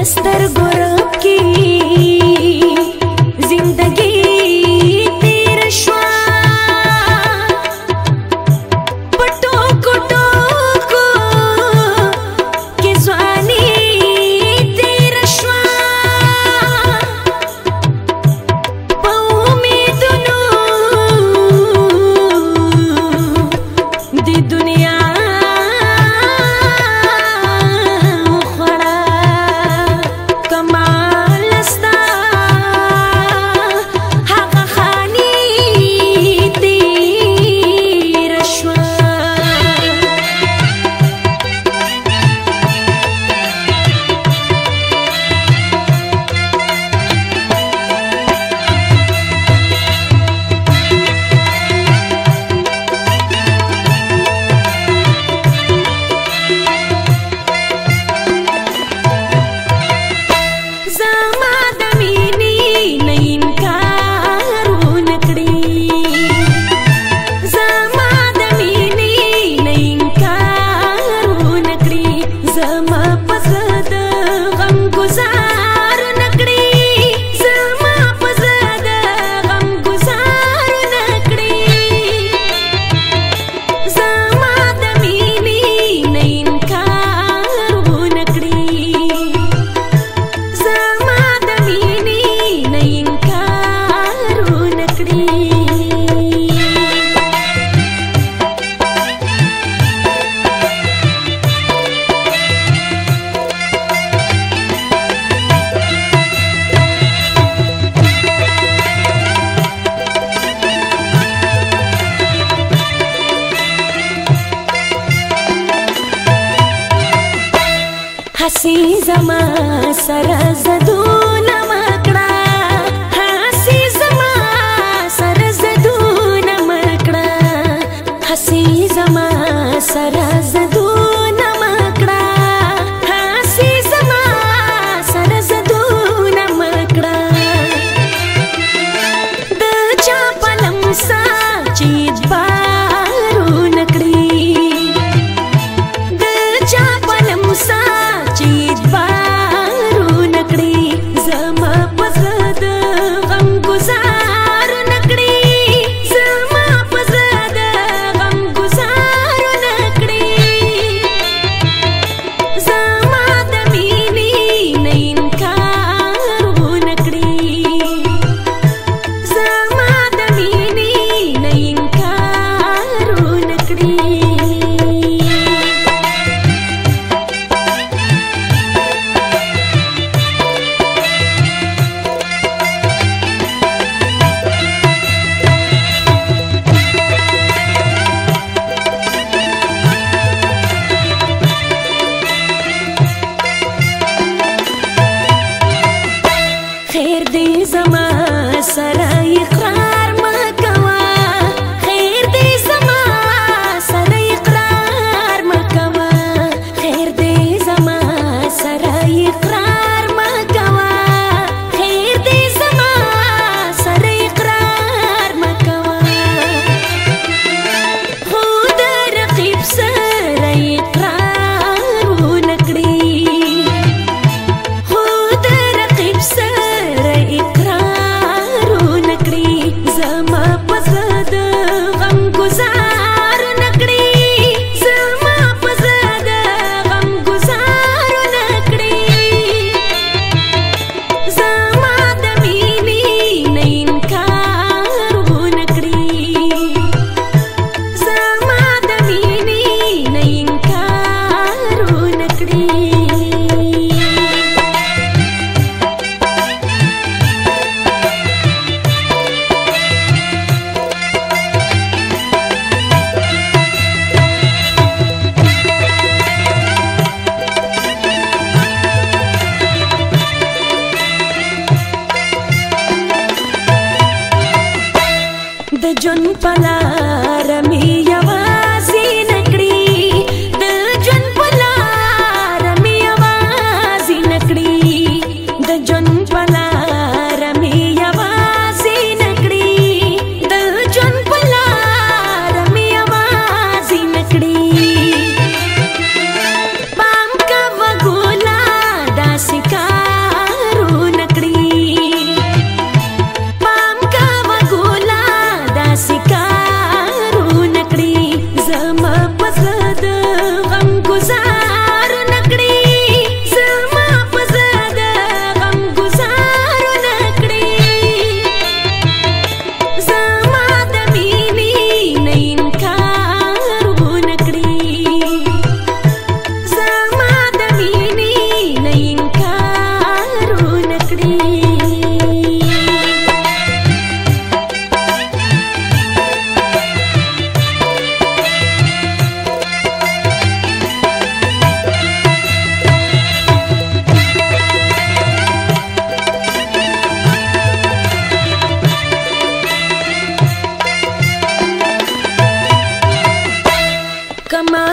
दस्तर गोरख की जिंदगी दुनिया حسی زما سره زدو نما کړه حسی زما سره زدو نما کړه حسی زما سره زدو Perdi amar será जुम्पनारमि my